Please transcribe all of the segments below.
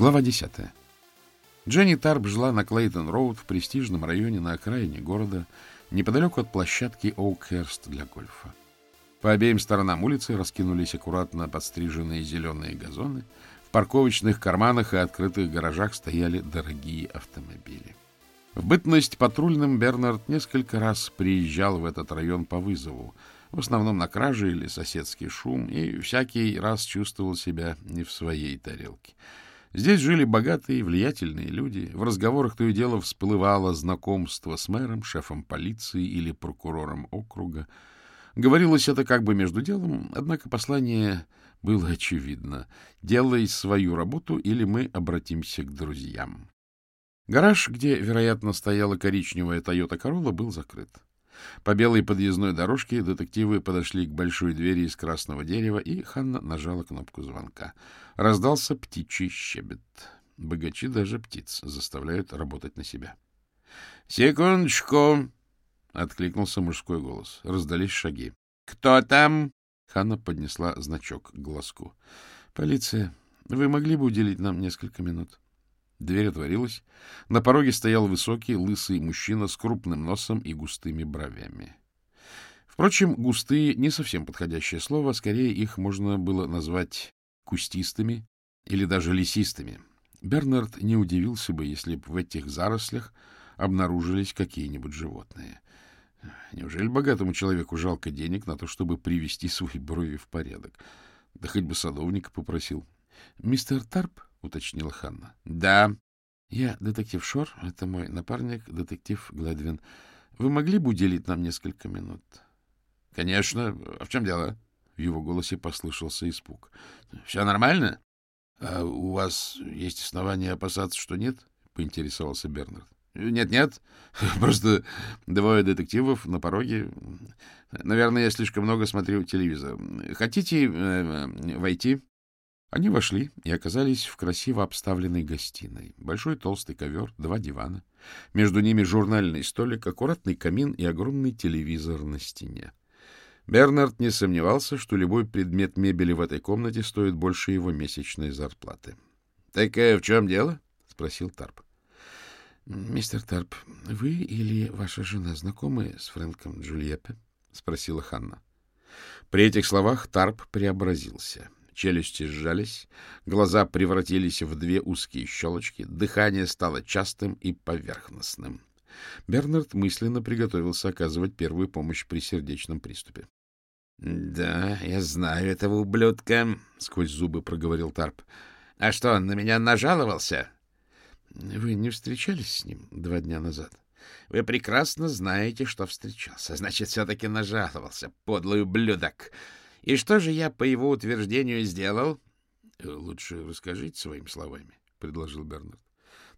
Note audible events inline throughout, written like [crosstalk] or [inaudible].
Глава 10. Дженни Тарп жила на Клейтон-Роуд в престижном районе на окраине города, неподалеку от площадки Оукхерст для гольфа. По обеим сторонам улицы раскинулись аккуратно подстриженные зеленые газоны, в парковочных карманах и открытых гаражах стояли дорогие автомобили. В бытность патрульным Бернард несколько раз приезжал в этот район по вызову, в основном на кражи или соседский шум, и всякий раз чувствовал себя не в своей тарелке. Здесь жили богатые, влиятельные люди. В разговорах то и дело всплывало знакомство с мэром, шефом полиции или прокурором округа. Говорилось это как бы между делом, однако послание было очевидно. «Делай свою работу, или мы обратимся к друзьям». Гараж, где, вероятно, стояла коричневая Toyota Corolla, был закрыт. По белой подъездной дорожке детективы подошли к большой двери из красного дерева, и Ханна нажала кнопку звонка. Раздался птичий щебет. Богачи даже птиц заставляют работать на себя. — Секундочку! — откликнулся мужской голос. Раздались шаги. — Кто там? Ханна поднесла значок к глазку. — Полиция. Вы могли бы уделить нам несколько минут? Дверь отворилась. На пороге стоял высокий, лысый мужчина с крупным носом и густыми бровями. Впрочем, густые — не совсем подходящее слово, скорее их можно было назвать кустистыми или даже лесистыми. Бернард не удивился бы, если бы в этих зарослях обнаружились какие-нибудь животные. Неужели богатому человеку жалко денег на то, чтобы привести свои брови в порядок? Да хоть бы садовника попросил. — Мистер Тарп? — уточнила Ханна. — Да. — Я детектив Шор, это мой напарник, детектив Гледвин. Вы могли бы уделить нам несколько минут? — Конечно. А в чем дело? В его голосе послышался испуг. — Все нормально? — А у вас есть основания опасаться, что нет? — поинтересовался Бернард. Нет-нет, [laughs] просто двое детективов на пороге. Наверное, я слишком много смотрю телевизор. Хотите э, войти? Они вошли и оказались в красиво обставленной гостиной. Большой толстый ковер, два дивана. Между ними журнальный столик, аккуратный камин и огромный телевизор на стене. Бернард не сомневался, что любой предмет мебели в этой комнате стоит больше его месячной зарплаты. — Так э, в чем дело? — спросил Тарп. — Мистер Тарп, вы или ваша жена знакомы с Фрэнком Джульеппе? — спросила Ханна. При этих словах Тарп преобразился. Челюсти сжались, глаза превратились в две узкие щелочки, дыхание стало частым и поверхностным. Бернард мысленно приготовился оказывать первую помощь при сердечном приступе. — Да, я знаю этого ублюдка, — сквозь зубы проговорил Тарп. — А что, он на меня нажаловался? — Вы не встречались с ним два дня назад? — Вы прекрасно знаете, что встречался. Значит, все-таки нажаловался, подлый ублюдок. И что же я, по его утверждению, сделал? — Лучше расскажите своими словами, — предложил Бернард.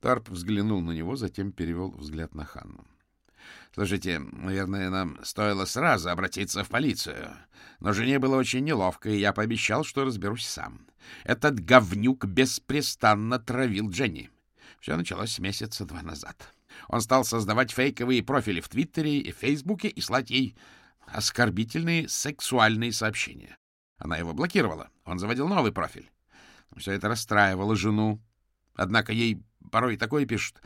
Тарп взглянул на него, затем перевел взгляд на Ханну. — Слушайте, наверное, нам стоило сразу обратиться в полицию. Но жене было очень неловко, и я пообещал, что разберусь сам. Этот говнюк беспрестанно травил Дженни. Все началось месяца два назад. Он стал создавать фейковые профили в Твиттере и Фейсбуке и слать ей оскорбительные сексуальные сообщения. Она его блокировала. Он заводил новый профиль. Все это расстраивало жену. Однако ей порой такое пишут.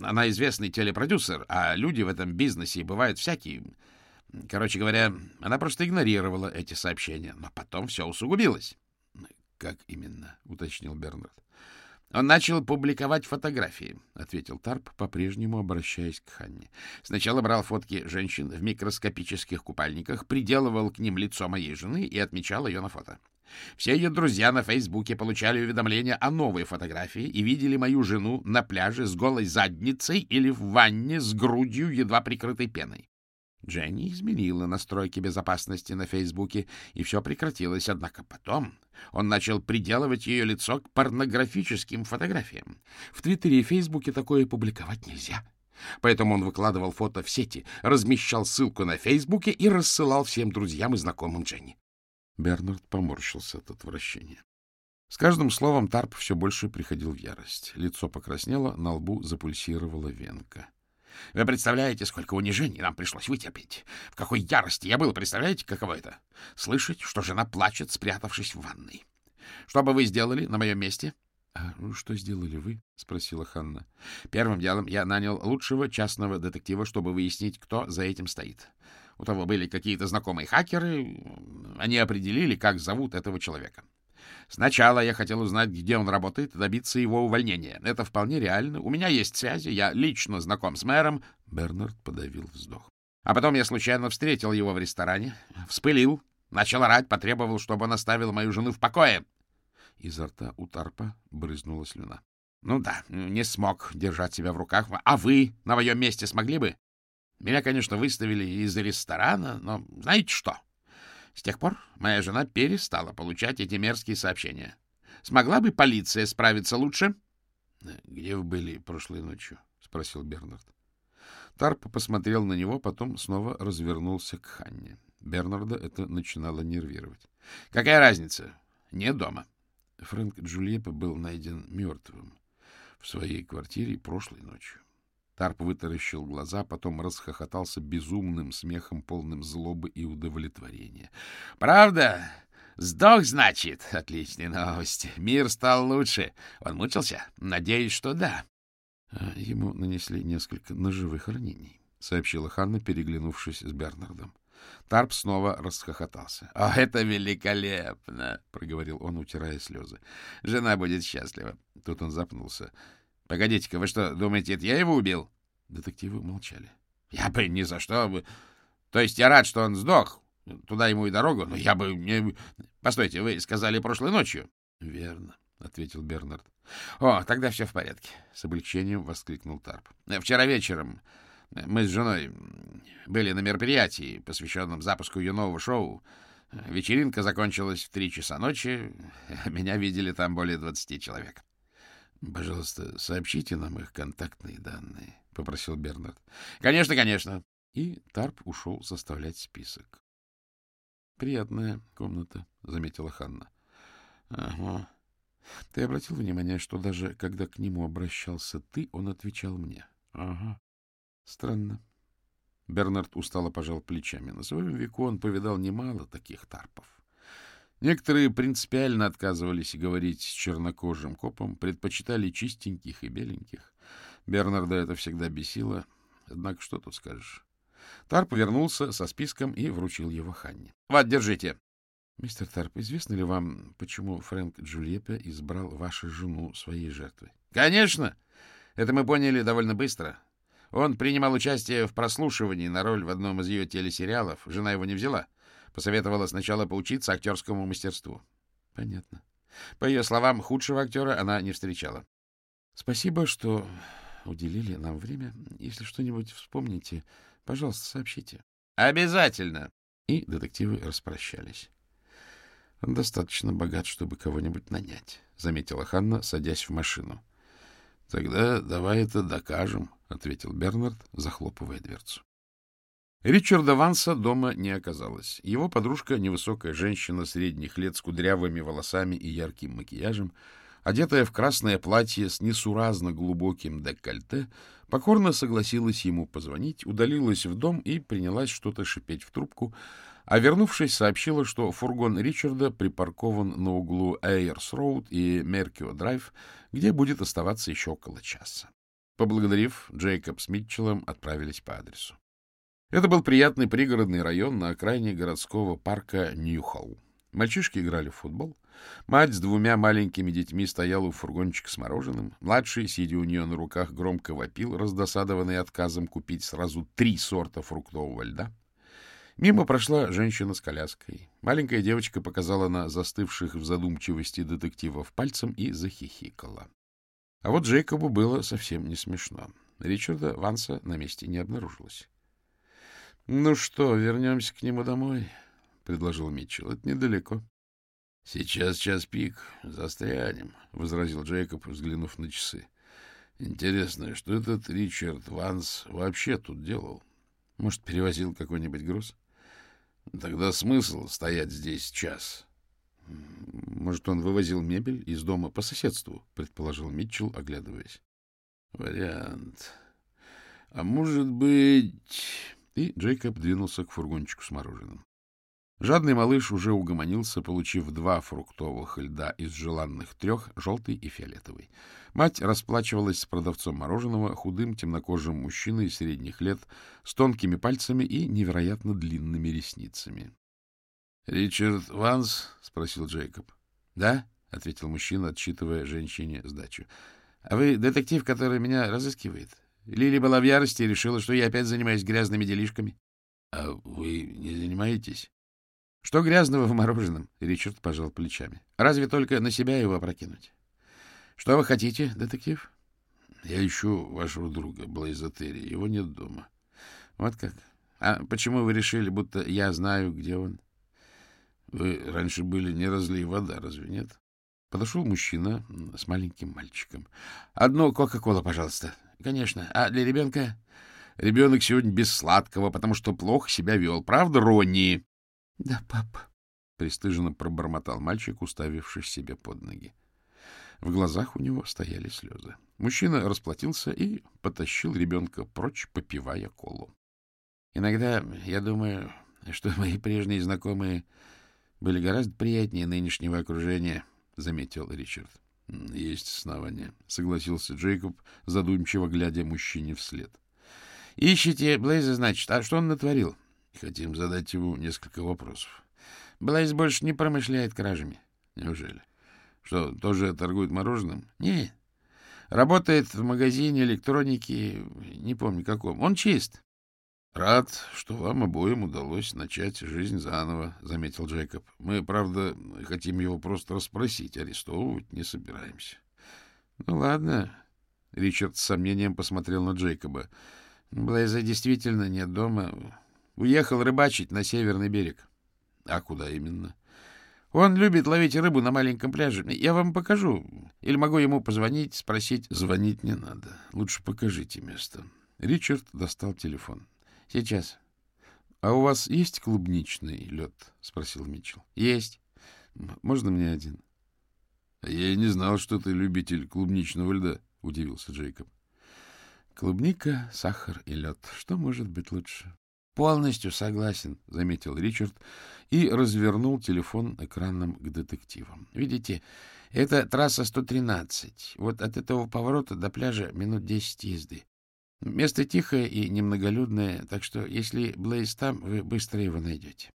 Она известный телепродюсер, а люди в этом бизнесе бывают всякие. Короче говоря, она просто игнорировала эти сообщения. Но потом все усугубилось. — Как именно? — уточнил Бернард. Он начал публиковать фотографии, — ответил Тарп, по-прежнему обращаясь к Ханне. Сначала брал фотки женщин в микроскопических купальниках, приделывал к ним лицо моей жены и отмечал ее на фото. Все ее друзья на Фейсбуке получали уведомления о новой фотографии и видели мою жену на пляже с голой задницей или в ванне с грудью, едва прикрытой пеной. Дженни изменила настройки безопасности на Фейсбуке, и все прекратилось. Однако потом он начал приделывать ее лицо к порнографическим фотографиям. В Твиттере и Фейсбуке такое публиковать нельзя. Поэтому он выкладывал фото в сети, размещал ссылку на Фейсбуке и рассылал всем друзьям и знакомым Дженни. Бернард поморщился от отвращения. С каждым словом Тарп все больше приходил в ярость. Лицо покраснело, на лбу запульсировала венка. — Вы представляете, сколько унижений нам пришлось вытерпеть? В какой ярости я был, представляете, каково это? Слышать, что жена плачет, спрятавшись в ванной. Что бы вы сделали на моем месте? А что сделали вы? — спросила Ханна. — Первым делом я нанял лучшего частного детектива, чтобы выяснить, кто за этим стоит. У того были какие-то знакомые хакеры. Они определили, как зовут этого человека. Сначала я хотел узнать, где он работает, добиться его увольнения. Это вполне реально. У меня есть связи, я лично знаком с мэром. Бернард подавил вздох. А потом я случайно встретил его в ресторане, вспылил, начал орать, потребовал, чтобы он оставил мою жену в покое. Изо рта у Тарпа брызнула слюна. Ну да, не смог держать себя в руках. А вы на моем месте смогли бы? Меня, конечно, выставили из ресторана, но знаете что? С тех пор моя жена перестала получать эти мерзкие сообщения. Смогла бы полиция справиться лучше? — Где вы были прошлой ночью? — спросил Бернард. Тарп посмотрел на него, потом снова развернулся к Ханне. Бернарда это начинало нервировать. — Какая разница? Не дома. Фрэнк Джульеппе был найден мертвым в своей квартире прошлой ночью. Тарп вытаращил глаза, потом расхохотался безумным смехом, полным злобы и удовлетворения. — Правда? Сдох, значит? Отличные новости. Мир стал лучше. Он мучился? Надеюсь, что да. А ему нанесли несколько ножевых ранений, — сообщила Ханна, переглянувшись с Бернардом. Тарп снова расхохотался. — О, это великолепно! — проговорил он, утирая слезы. — Жена будет счастлива. Тут он запнулся. — Погодите-ка, вы что, думаете, это я его убил? Детективы молчали. — Я бы ни за что бы... То есть я рад, что он сдох. Туда ему и дорогу, но я бы не... Постойте, вы сказали прошлой ночью. — Верно, — ответил Бернард. — О, тогда все в порядке, — с облегчением воскликнул Тарп. — Вчера вечером мы с женой были на мероприятии, посвященном запуску ее нового шоу. Вечеринка закончилась в три часа ночи. Меня видели там более двадцати человек. — Пожалуйста, сообщите нам их контактные данные, — попросил Бернард. — Конечно, конечно. И Тарп ушел составлять список. — Приятная комната, — заметила Ханна. — Ага. Ты обратил внимание, что даже когда к нему обращался ты, он отвечал мне? — Ага. Странно. Бернард устало пожал плечами. На своем веку он повидал немало таких тарпов. Некоторые принципиально отказывались говорить с чернокожим копом, предпочитали чистеньких и беленьких. Бернарда это всегда бесило. Однако что тут скажешь? Тарп вернулся со списком и вручил его Ханне. — Вот, держите. — Мистер Тарп, известно ли вам, почему Фрэнк Джульеппе избрал вашу жену своей жертвой? — Конечно! Это мы поняли довольно быстро. Он принимал участие в прослушивании на роль в одном из ее телесериалов. Жена его не взяла. Посоветовала сначала поучиться актерскому мастерству. Понятно. По ее словам, худшего актера она не встречала. Спасибо, что уделили нам время. Если что-нибудь вспомните, пожалуйста, сообщите. Обязательно. И детективы распрощались. Он достаточно богат, чтобы кого-нибудь нанять, — заметила Ханна, садясь в машину. — Тогда давай это докажем, — ответил Бернард, захлопывая дверцу. Ричарда Ванса дома не оказалось. Его подружка, невысокая женщина средних лет с кудрявыми волосами и ярким макияжем, одетая в красное платье с несуразно глубоким декольте, покорно согласилась ему позвонить, удалилась в дом и принялась что-то шипеть в трубку, а вернувшись, сообщила, что фургон Ричарда припаркован на углу Эйерс-Роуд и Меркио-Драйв, где будет оставаться еще около часа. Поблагодарив, Джейкоб с Митчеллом отправились по адресу. Это был приятный пригородный район на окраине городского парка Ньюхолл. Мальчишки играли в футбол. Мать с двумя маленькими детьми стояла у фургончика с мороженым. Младший, сидя у нее на руках, громко вопил, раздосадованный отказом купить сразу три сорта фруктового льда. Мимо прошла женщина с коляской. Маленькая девочка показала на застывших в задумчивости детективов пальцем и захихикала. А вот Джейкобу было совсем не смешно. Ричарда Ванса на месте не обнаружилось. — Ну что, вернемся к нему домой? — предложил Митчелл. — Это недалеко. — Сейчас час пик. Застрянем, — возразил Джейкоб, взглянув на часы. — Интересно, что этот Ричард Ванс вообще тут делал? Может, перевозил какой-нибудь груз? Тогда смысл стоять здесь час? — Может, он вывозил мебель из дома по соседству, — предположил Митчелл, оглядываясь. — Вариант. А может быть... И Джейкоб двинулся к фургончику с мороженым. Жадный малыш уже угомонился, получив два фруктовых льда из желанных трех, желтый и фиолетовый. Мать расплачивалась с продавцом мороженого, худым темнокожим мужчиной средних лет, с тонкими пальцами и невероятно длинными ресницами. — Ричард Ванс? — спросил Джейкоб. — Да, — ответил мужчина, отсчитывая женщине сдачу. — А вы детектив, который меня разыскивает? Лили была в ярости и решила, что я опять занимаюсь грязными делишками. — А вы не занимаетесь? — Что грязного в мороженом? — Ричард пожал плечами. — Разве только на себя его опрокинуть. — Что вы хотите, детектив? — Я ищу вашего друга, Блейза Терри. Его нет дома. — Вот как? А почему вы решили, будто я знаю, где он? — Вы раньше были не разлей вода, разве нет? Подошел мужчина с маленьким мальчиком. — Одну Кока-Колу, пожалуйста. — Конечно. А для ребенка? — Ребенок сегодня без сладкого, потому что плохо себя вел. Правда, Ронни? — Да, папа, — пристыженно пробормотал мальчик, уставившись себе под ноги. В глазах у него стояли слезы. Мужчина расплатился и потащил ребенка прочь, попивая колу. Иногда я думаю, что мои прежние знакомые были гораздо приятнее нынешнего окружения, — заметил Ричард. — Есть основания, — согласился Джейкоб, задумчиво глядя мужчине вслед. — Ищите Блейза, значит. А что он натворил? — Хотим задать ему несколько вопросов. Блайз больше не промышляет кражами. Неужели? Что, тоже торгует мороженым? Не. Работает в магазине электроники, не помню каком. Он чист. Рад, что вам обоим удалось начать жизнь заново, заметил Джейкоб. Мы, правда, хотим его просто расспросить, арестовывать не собираемся. Ну ладно. Ричард с сомнением посмотрел на Джейкоба. Блайза действительно нет дома. Уехал рыбачить на северный берег. — А куда именно? — Он любит ловить рыбу на маленьком пляже. Я вам покажу. Или могу ему позвонить, спросить. — Звонить не надо. Лучше покажите место. Ричард достал телефон. — Сейчас. — А у вас есть клубничный лед? — спросил Митчелл. — Есть. — Можно мне один? — Я и не знал, что ты любитель клубничного льда, — удивился Джейкоб. — Клубника, сахар и лед. Что может быть лучше? Полностью согласен, — заметил Ричард и развернул телефон экраном к детективам. — Видите, это трасса 113. Вот от этого поворота до пляжа минут десять езды. Место тихое и немноголюдное, так что если Блейз там, вы быстро его найдете.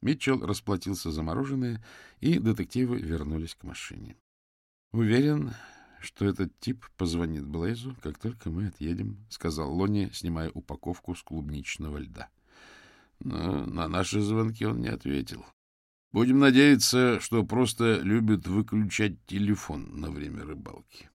Митчелл расплатился за мороженое, и детективы вернулись к машине. — Уверен, что этот тип позвонит Блейзу, как только мы отъедем, — сказал Лони, снимая упаковку с клубничного льда. Но на наши звонки он не ответил. Будем надеяться, что просто любит выключать телефон на время рыбалки.